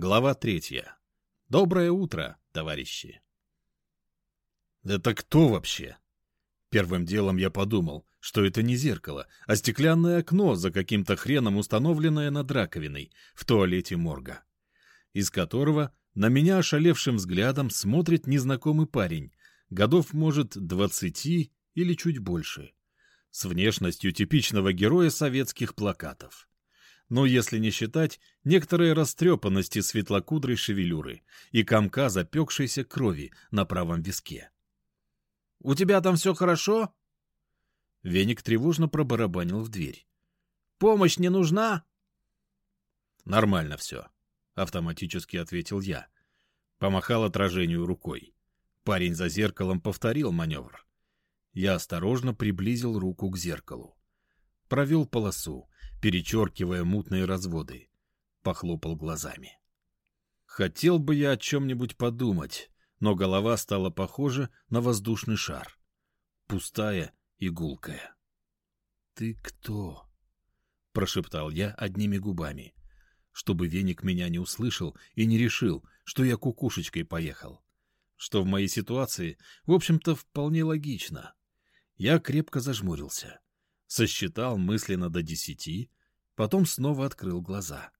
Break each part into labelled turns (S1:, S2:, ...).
S1: Глава третья. Доброе утро, товарищи. Это кто вообще? Первым делом я подумал, что это не зеркало, а стеклянное окно за каким-то хреном установленное над раковиной в туалете морга, из которого на меня ошалевшим взглядом смотрит незнакомый парень, годов, может, двадцати или чуть больше, с внешностью типичного героя советских плакатов но если не считать некоторые растрепанности светлокудрой шевелюры и комка запекшейся крови на правом виске. — У тебя там все хорошо? Веник тревожно пробарабанил в дверь. — Помощь не нужна? — Нормально все, — автоматически ответил я. Помахал отражению рукой. Парень за зеркалом повторил маневр. Я осторожно приблизил руку к зеркалу. Провел полосу, перечеркивая мутные разводы. Похлопал глазами. Хотел бы я о чем-нибудь подумать, но голова стала похожа на воздушный шар. Пустая и гулкая. «Ты кто?» — прошептал я одними губами, чтобы веник меня не услышал и не решил, что я кукушечкой поехал. Что в моей ситуации, в общем-то, вполне логично. Я крепко зажмурился сосчитал мысленно до десяти, потом снова открыл глаза.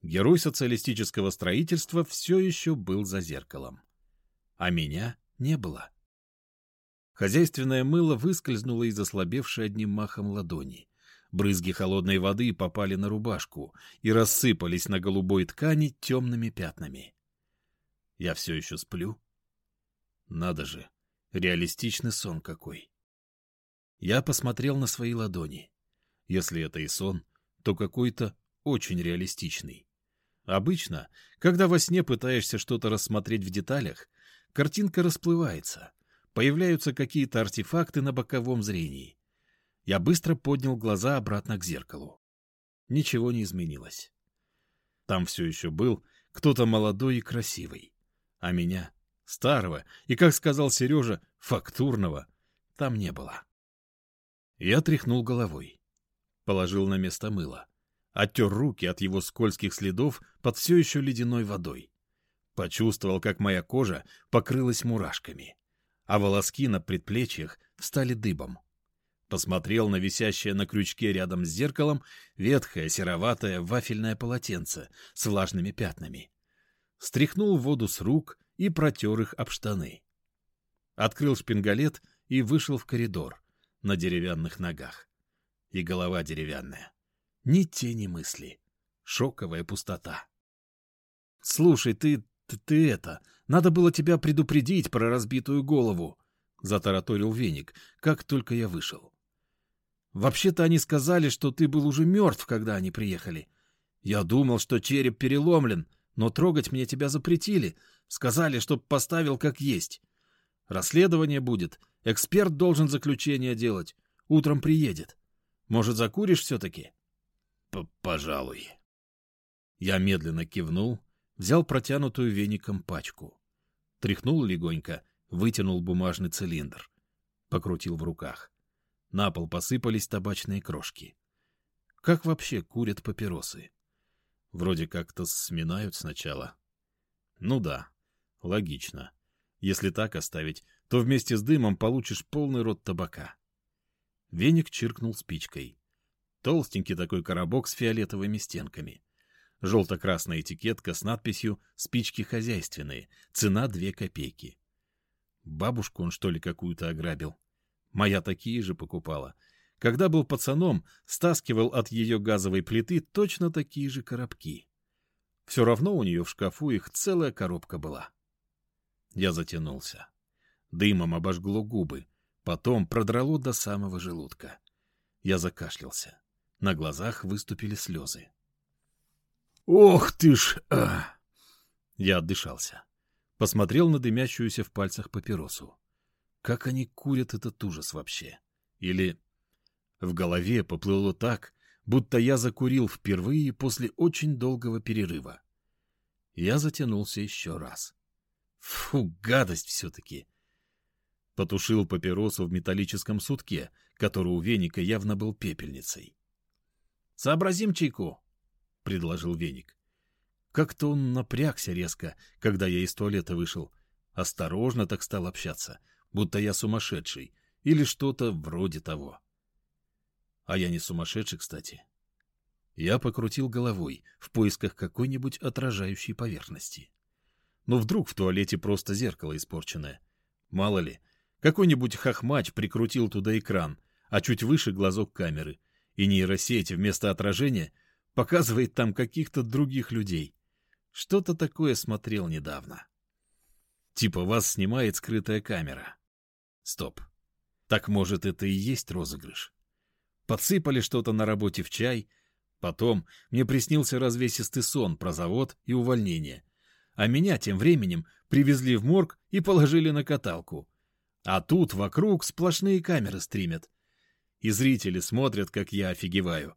S1: Герой социалистического строительства все еще был за зеркалом. А меня не было. Хозяйственное мыло выскользнуло из ослабевшей одним махом ладони. Брызги холодной воды попали на рубашку и рассыпались на голубой ткани темными пятнами. Я все еще сплю? Надо же, реалистичный сон какой. Я посмотрел на свои ладони. Если это и сон, то какой-то очень реалистичный. Обычно, когда во сне пытаешься что-то рассмотреть в деталях, картинка расплывается, появляются какие-то артефакты на боковом зрении. Я быстро поднял глаза обратно к зеркалу. Ничего не изменилось. Там все еще был кто-то молодой и красивый. А меня, старого и, как сказал Сережа, фактурного, там не было. Я тряхнул головой. Положил на место мыло. Оттер руки от его скользких следов под все еще ледяной водой. Почувствовал, как моя кожа покрылась мурашками, а волоски на предплечьях стали дыбом. Посмотрел на висящее на крючке рядом с зеркалом ветхое сероватое вафельное полотенце с влажными пятнами. Стряхнул воду с рук и протер их об штаны. Открыл шпингалет и вышел в коридор на деревянных ногах. И голова деревянная. Ни тени мысли. Шоковая пустота. «Слушай, ты, ты, ты это... Надо было тебя предупредить про разбитую голову», — затараторил веник, как только я вышел. «Вообще-то они сказали, что ты был уже мертв, когда они приехали. Я думал, что череп переломлен, но трогать мне тебя запретили. Сказали, чтоб поставил как есть. Расследование будет, Эксперт должен заключение делать. Утром приедет. Может, закуришь все-таки? — Пожалуй. Я медленно кивнул, взял протянутую веником пачку. Тряхнул легонько, вытянул бумажный цилиндр. Покрутил в руках. На пол посыпались табачные крошки. Как вообще курят папиросы? Вроде как-то сминают сначала. Ну да, логично. Если так оставить, то вместе с дымом получишь полный рот табака. Веник чиркнул спичкой. Толстенький такой коробок с фиолетовыми стенками. Желто-красная этикетка с надписью «Спички хозяйственные. Цена две копейки». Бабушку он, что ли, какую-то ограбил? Моя такие же покупала. Когда был пацаном, стаскивал от ее газовой плиты точно такие же коробки. Все равно у нее в шкафу их целая коробка была. Я затянулся. Дымом обожгло губы, потом продрало до самого желудка. Я закашлялся. На глазах выступили слезы. «Ох ты ж!» а! Я отдышался. Посмотрел на дымящуюся в пальцах папиросу. Как они курят этот ужас вообще? Или... В голове поплыло так, будто я закурил впервые после очень долгого перерыва. Я затянулся еще раз. Фу, гадость все-таки. Потушил папиросу в металлическом сутке, который у веника явно был пепельницей. — Сообразим чайку, — предложил веник. Как-то он напрягся резко, когда я из туалета вышел. Осторожно так стал общаться, будто я сумасшедший, или что-то вроде того. А я не сумасшедший, кстати. Я покрутил головой в поисках какой-нибудь отражающей поверхности. Но вдруг в туалете просто зеркало испорченное. Мало ли, какой-нибудь хохмач прикрутил туда экран, а чуть выше глазок камеры, и нейросеть вместо отражения показывает там каких-то других людей. Что-то такое смотрел недавно. Типа вас снимает скрытая камера. Стоп. Так может это и есть розыгрыш? Подсыпали что-то на работе в чай. Потом мне приснился развесистый сон про завод и увольнение. А меня тем временем привезли в морг и положили на каталку. А тут вокруг сплошные камеры стримят. И зрители смотрят, как я офигеваю.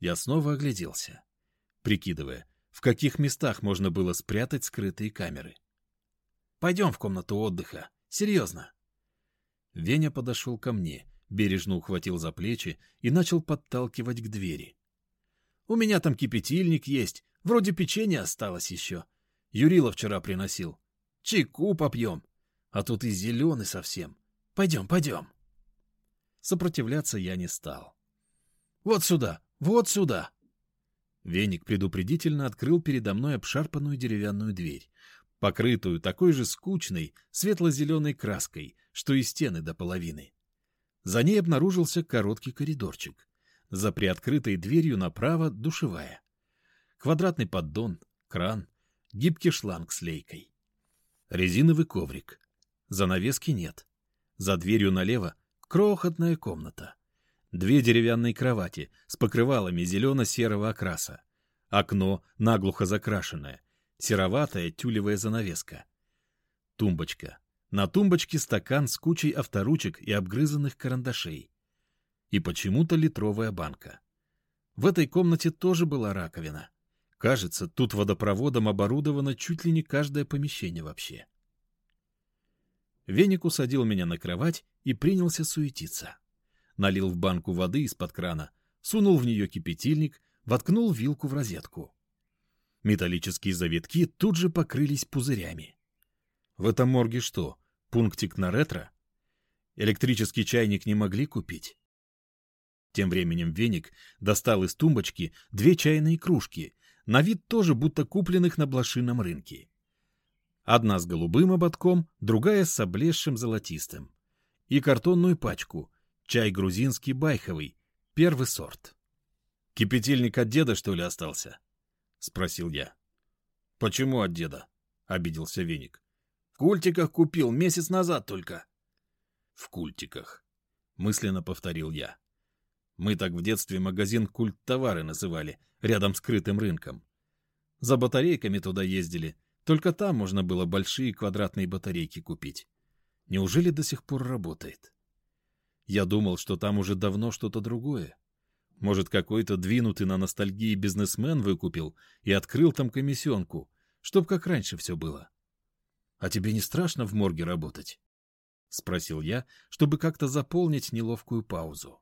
S1: Я снова огляделся, прикидывая, в каких местах можно было спрятать скрытые камеры. «Пойдем в комнату отдыха. Серьезно». Веня подошел ко мне, бережно ухватил за плечи и начал подталкивать к двери. «У меня там кипятильник есть, вроде печенья осталось еще. Юрила вчера приносил. Чайку попьем. А тут и зеленый совсем. Пойдем, пойдем». Сопротивляться я не стал. «Вот сюда, вот сюда!» Веник предупредительно открыл передо мной обшарпанную деревянную дверь, покрытую такой же скучной светло-зеленой краской, что и стены до половины. За ней обнаружился короткий коридорчик. За приоткрытой дверью направо душевая. Квадратный поддон, кран, гибкий шланг с лейкой. Резиновый коврик. Занавески нет. За дверью налево крохотная комната. Две деревянные кровати с покрывалами зелено-серого окраса. Окно наглухо закрашенное. Сероватая тюлевая занавеска. Тумбочка. На тумбочке стакан с кучей авторучек и обгрызанных карандашей. И почему-то литровая банка. В этой комнате тоже была раковина. Кажется, тут водопроводом оборудовано чуть ли не каждое помещение вообще. Веник усадил меня на кровать и принялся суетиться налил в банку воды из-под крана, сунул в нее кипятильник, воткнул вилку в розетку. Металлические завитки тут же покрылись пузырями. В этом морге что, пунктик на ретро? Электрический чайник не могли купить? Тем временем веник достал из тумбочки две чайные кружки, на вид тоже будто купленных на блошином рынке. Одна с голубым ободком, другая с облезшим золотистым. И картонную пачку, Чай грузинский байховый, первый сорт. «Кипятильник от деда, что ли, остался?» — спросил я. «Почему от деда?» — обиделся Веник. «В культиках купил месяц назад только». «В культиках», — мысленно повторил я. Мы так в детстве магазин «Культ-товары» называли, рядом с крытым рынком. За батарейками туда ездили, только там можно было большие квадратные батарейки купить. Неужели до сих пор работает? Я думал, что там уже давно что-то другое. Может, какой-то двинутый на ностальгии бизнесмен выкупил и открыл там комиссионку, чтоб как раньше все было. — А тебе не страшно в морге работать? — спросил я, чтобы как-то заполнить неловкую паузу.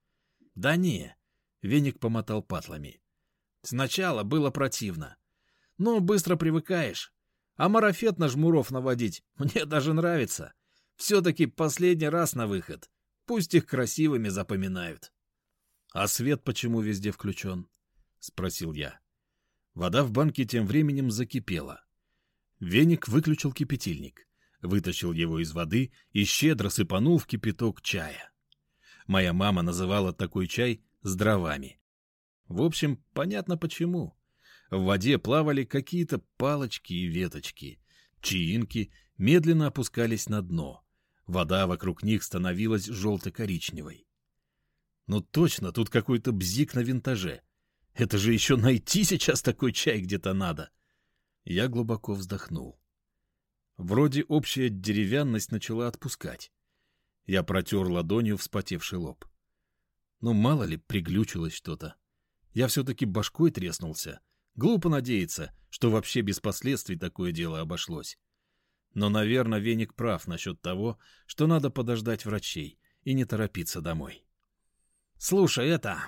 S1: — Да не, — веник помотал патлами. — Сначала было противно. Но быстро привыкаешь. А марафет на жмуров наводить мне даже нравится. Все-таки последний раз на выход. Пусть их красивыми запоминают. — А свет почему везде включен? — спросил я. Вода в банке тем временем закипела. Веник выключил кипятильник, вытащил его из воды и щедро сыпанул в кипяток чая. Моя мама называла такой чай с дровами. В общем, понятно почему. В воде плавали какие-то палочки и веточки. Чаинки медленно опускались на дно — Вода вокруг них становилась желто-коричневой. Ну точно, тут какой-то бзик на винтаже. Это же еще найти сейчас такой чай где-то надо. Я глубоко вздохнул. Вроде общая деревянность начала отпускать. Я протер ладонью вспотевший лоб. Ну, мало ли, приглючилось что-то. Я все-таки башкой треснулся. Глупо надеяться, что вообще без последствий такое дело обошлось. Но, наверное, Веник прав насчет того, что надо подождать врачей и не торопиться домой. «Слушай, это...»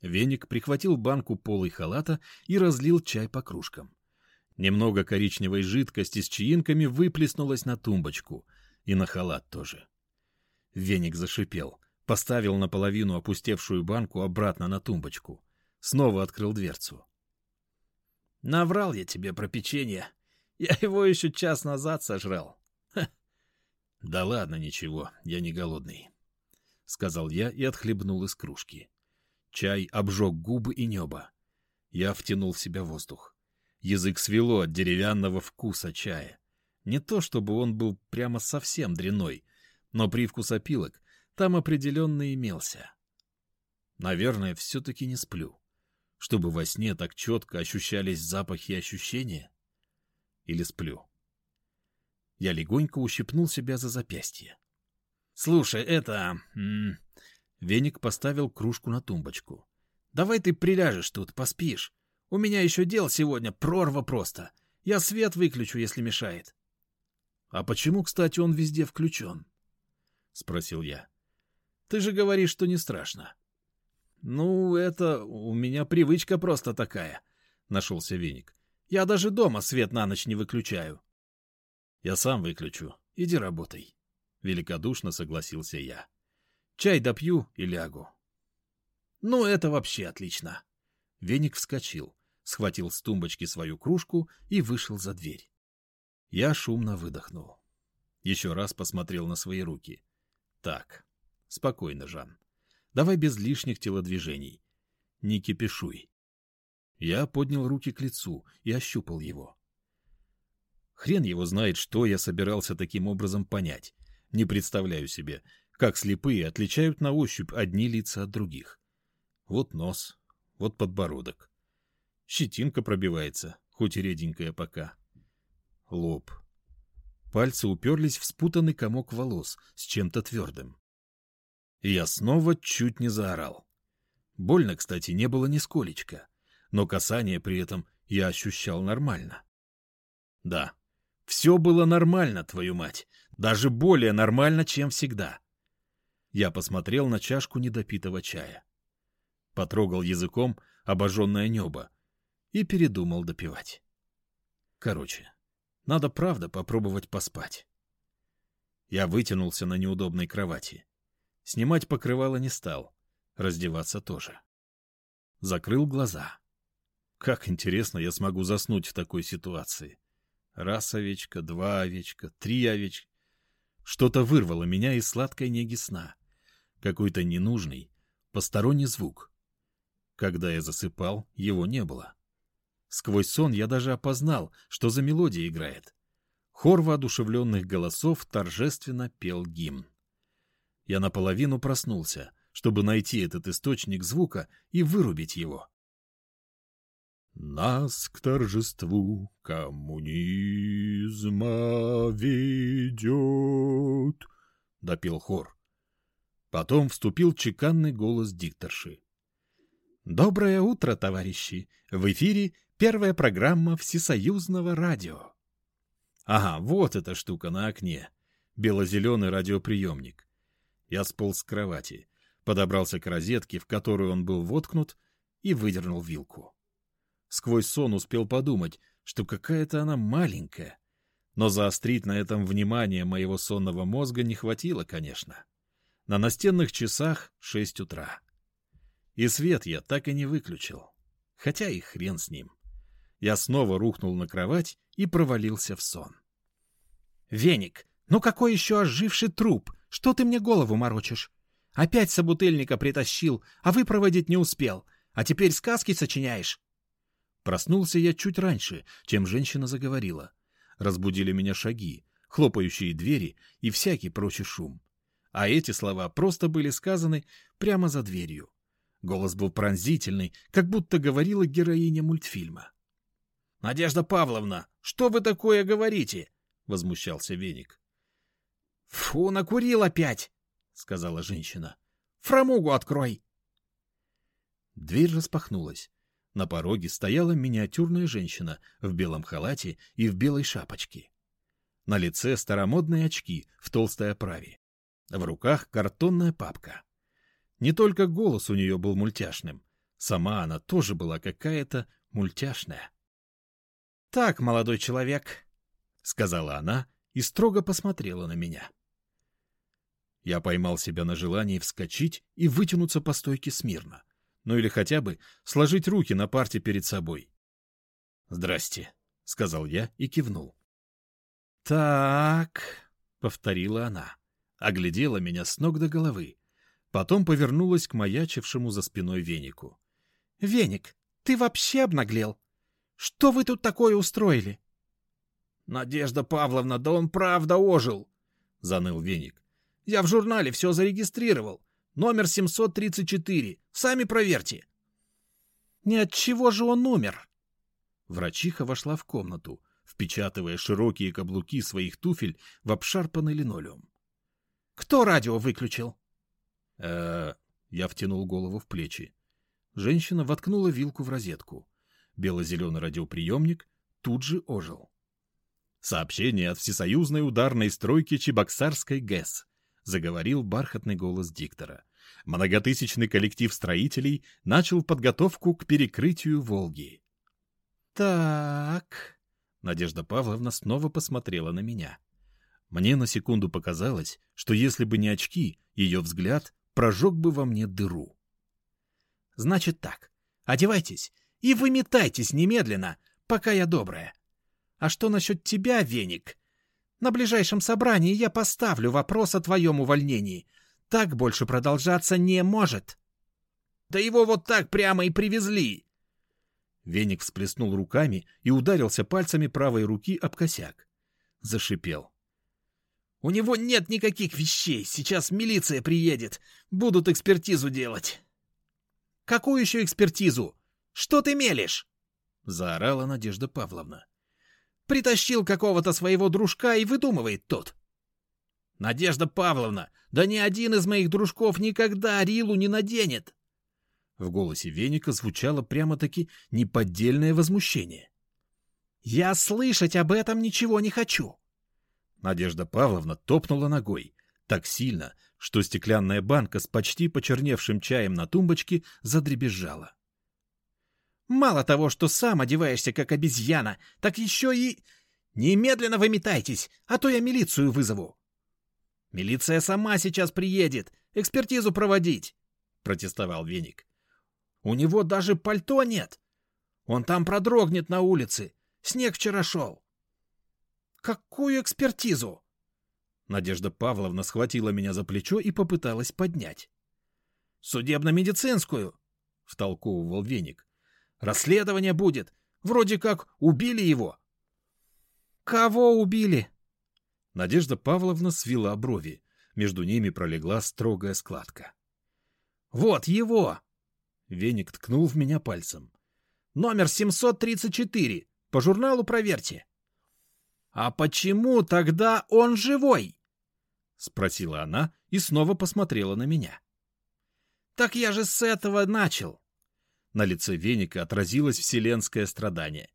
S1: Веник прихватил банку полой халата и разлил чай по кружкам. Немного коричневой жидкости с чаинками выплеснулось на тумбочку. И на халат тоже. Веник зашипел, поставил наполовину опустевшую банку обратно на тумбочку. Снова открыл дверцу.
S2: «Наврал я тебе про печенье. Я его еще час назад сожрал».
S1: «Да ладно, ничего, я не голодный», — сказал я и отхлебнул из кружки. Чай обжег губы и небо. Я втянул в себя воздух. Язык свело от деревянного вкуса чая. Не то чтобы он был прямо совсем дряной, но привкус опилок там определенно имелся. Наверное, все-таки не сплю. Чтобы во сне так четко ощущались запахи и ощущения? Или сплю? Я легонько ущипнул себя за запястье. — Слушай, это... Веник поставил кружку на тумбочку. «Давай ты приляжешь тут, поспишь. У меня еще дел сегодня, прорва просто. Я свет выключу, если мешает». «А почему, кстати, он везде включен?» — спросил я. «Ты же говоришь, что не страшно». «Ну, это у меня привычка просто такая», — нашелся Веник. «Я даже дома свет на ночь не выключаю». «Я сам выключу. Иди работай», — великодушно согласился я. Чай допью и лягу. Ну, это вообще отлично. Веник вскочил, схватил с тумбочки свою кружку и вышел за дверь. Я шумно выдохнул. Еще раз посмотрел на свои руки. Так, спокойно, Жан. Давай без лишних телодвижений. Не кипишуй. Я поднял руки к лицу и ощупал его. Хрен его знает, что я собирался таким образом понять. Не представляю себе, как слепые отличают на ощупь одни лица от других. Вот нос, вот подбородок. Щетинка пробивается, хоть и реденькая пока. Лоб. Пальцы уперлись в спутанный комок волос с чем-то твердым. И я снова чуть не заорал. Больно, кстати, не было нисколечко, но касание при этом я ощущал нормально. Да, все было нормально, твою мать, даже более нормально, чем всегда. Я посмотрел на чашку недопитого чая. Потрогал языком обожженное небо и передумал допивать. Короче, надо правда попробовать поспать. Я вытянулся на неудобной кровати. Снимать покрывало не стал, раздеваться тоже. Закрыл глаза. Как интересно я смогу заснуть в такой ситуации. Раз овечка, два овечка, три овечки. Что-то вырвало меня из сладкой неги сна какой-то ненужный, посторонний звук. Когда я засыпал, его не было. Сквозь сон я даже опознал, что за мелодия играет. Хор воодушевленных голосов торжественно пел гимн. Я наполовину проснулся, чтобы найти этот источник звука и вырубить его. Нас к торжеству коммунизма ведет, — допел хор. Потом вступил чеканный голос дикторши. «Доброе утро, товарищи! В эфире первая программа Всесоюзного радио». Ага, вот эта штука на окне. Бело-зеленый радиоприемник. Я сполз с кровати, подобрался к розетке, в которую он был воткнут, и выдернул вилку. Сквозь сон успел подумать, что какая-то она маленькая, но заострить на этом внимание моего сонного мозга не хватило, конечно. На настенных часах шесть утра. И свет я так и не выключил. Хотя и хрен с ним. Я снова рухнул на кровать и провалился в сон. «Веник, ну какой еще оживший труп? Что ты мне голову морочишь? Опять собутыльника притащил, а выпроводить не успел. А теперь сказки сочиняешь?» Проснулся я чуть раньше, чем женщина заговорила. Разбудили меня шаги, хлопающие двери и всякий прочий шум а эти слова просто были сказаны прямо за дверью. Голос был пронзительный, как будто говорила героиня мультфильма. — Надежда Павловна, что вы такое говорите? — возмущался Веник. — Фу, накурил опять, — сказала женщина. — Фрамугу открой. Дверь распахнулась. На пороге стояла миниатюрная женщина в белом халате и в белой шапочке. На лице старомодные очки в толстой оправе. В руках картонная папка. Не только голос у нее был мультяшным. Сама она тоже была какая-то мультяшная.
S2: — Так, молодой человек, — сказала она и строго посмотрела на меня.
S1: Я поймал себя на желании вскочить и вытянуться по стойке смирно. Ну или хотя бы сложить руки на парте перед собой. «Здрасте», — сказал я и кивнул.
S2: «Так», — повторила она,
S1: оглядела меня с ног до головы, потом повернулась к маячившему за спиной венику.
S2: «Веник, ты вообще обнаглел? Что вы тут такое устроили?»
S3: «Надежда Павловна, да он правда ожил!» — заныл веник. Я в журнале все зарегистрировал. Номер 734. Сами проверьте.
S2: Не от чего же он умер?
S1: Врачиха вошла в комнату, впечатывая широкие каблуки своих туфель в обшарпанный линолеум.
S2: Кто радио выключил?
S1: э Я втянул голову в плечи. Женщина воткнула вилку в розетку. Бело-зеленый радиоприемник тут же ожил. Сообщение от всесоюзной ударной стройки Чебоксарской ГЭС заговорил бархатный голос диктора. Многотысячный коллектив строителей начал подготовку к перекрытию Волги.
S2: «Так...»
S1: Надежда Павловна снова посмотрела на меня. Мне на секунду показалось, что если бы не очки, ее взгляд прожег бы во мне дыру.
S2: «Значит так, одевайтесь и выметайтесь немедленно, пока я добрая. А что насчет тебя, Веник? На ближайшем собрании я поставлю вопрос о твоем увольнении. Так больше продолжаться не может.
S3: Да его вот так прямо и привезли.
S1: Веник всплеснул руками и ударился пальцами правой руки об косяк. Зашипел.
S3: У него нет никаких вещей. Сейчас милиция приедет. Будут экспертизу делать.
S2: Какую еще экспертизу? Что ты мелешь?
S1: Заорала Надежда Павловна.
S3: Притащил какого-то своего дружка и выдумывает тот. Надежда Павловна, да ни один из моих дружков никогда Рилу не наденет.
S1: В голосе Веника звучало прямо-таки неподдельное возмущение.
S2: «Я слышать об этом ничего не хочу!»
S1: Надежда Павловна топнула ногой так сильно, что стеклянная банка с почти почерневшим чаем на тумбочке задребезжала.
S2: Мало того, что сам одеваешься как обезьяна, так еще и... Немедленно выметайтесь, а то я милицию вызову.
S3: Милиция сама сейчас приедет, экспертизу проводить, протестовал Веник. У него даже пальто нет. Он там продрогнет на улице. Снег вчера шел.
S2: Какую экспертизу?
S1: Надежда Павловна схватила меня за плечо и попыталась поднять.
S3: Судебно-медицинскую, втолковывал Веник. Расследование будет. Вроде как убили его.
S2: Кого убили?
S1: Надежда Павловна свела брови. Между ними пролегла строгая складка.
S3: Вот его!
S1: Веник ткнул в меня пальцем.
S3: Номер 734. По журналу проверьте. А почему тогда он живой?
S1: Спросила она и снова посмотрела на меня.
S3: Так я же с этого начал.
S1: На лице веника отразилось вселенское страдание.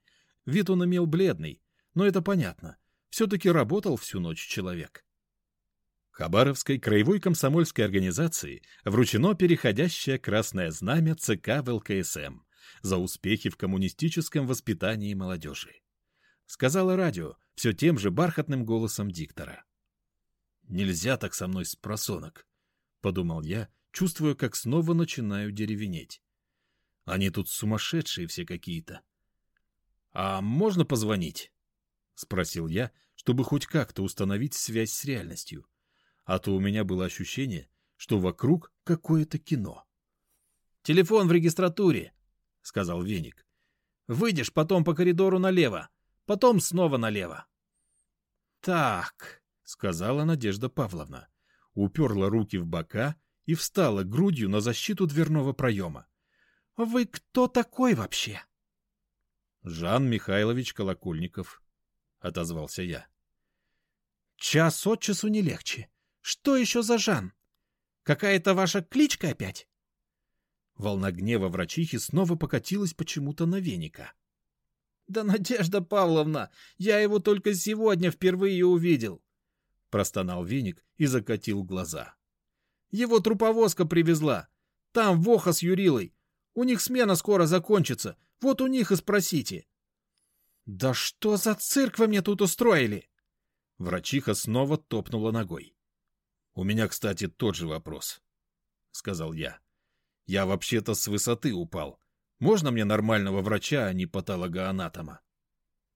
S1: Вид он имел бледный, но это понятно. Все-таки работал всю ночь человек. Хабаровской краевой комсомольской организации вручено переходящее красное знамя ЦК ВЛКСМ за успехи в коммунистическом воспитании молодежи. Сказала радио все тем же бархатным голосом диктора. «Нельзя так со мной с просонок», — подумал я, чувствуя, как снова начинаю деревенеть. Они тут сумасшедшие все какие-то. — А можно позвонить? — спросил я, чтобы хоть как-то установить связь с реальностью. А то у меня было ощущение, что вокруг какое-то кино.
S3: — Телефон в регистратуре, — сказал Веник. — Выйдешь потом по коридору налево, потом снова налево.
S2: — Так, —
S1: сказала Надежда Павловна, уперла руки в бока и встала грудью на защиту дверного проема.
S2: Вы кто такой вообще?
S1: Жан Михайлович Колокольников, отозвался я.
S2: Час от часу не легче. Что еще за Жан? Какая-то ваша кличка опять?
S1: Волна гнева врачихи снова покатилась почему-то на веника.
S3: «Да, Надежда Павловна, я его только сегодня впервые увидел!»
S1: Простонал веник и закатил глаза.
S3: «Его труповозка привезла. Там Воха с Юрилой. У них смена скоро закончится. Вот у них и спросите.
S2: Да что за цирк вы мне тут устроили?
S1: Врачиха снова топнула ногой. У меня, кстати, тот же вопрос, сказал я. Я вообще-то с высоты упал. Можно мне нормального врача, а не патологоанатома?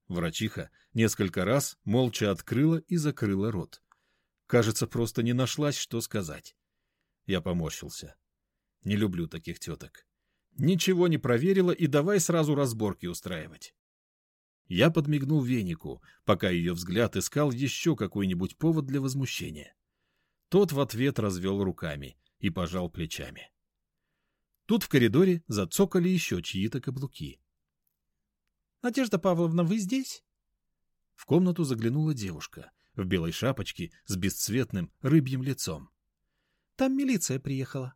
S1: Врачиха несколько раз молча открыла и закрыла рот. Кажется, просто не нашлась, что сказать. Я поморщился. Не люблю таких теток. Ничего не проверила и давай сразу разборки устраивать. Я подмигнул венику, пока ее взгляд искал еще какой-нибудь повод для возмущения. Тот в ответ развел руками и пожал плечами. Тут в коридоре зацокали еще чьи-то каблуки.
S2: — Надежда Павловна, вы здесь?
S1: В комнату заглянула девушка в белой шапочке с бесцветным рыбьим лицом.
S2: — Там милиция приехала.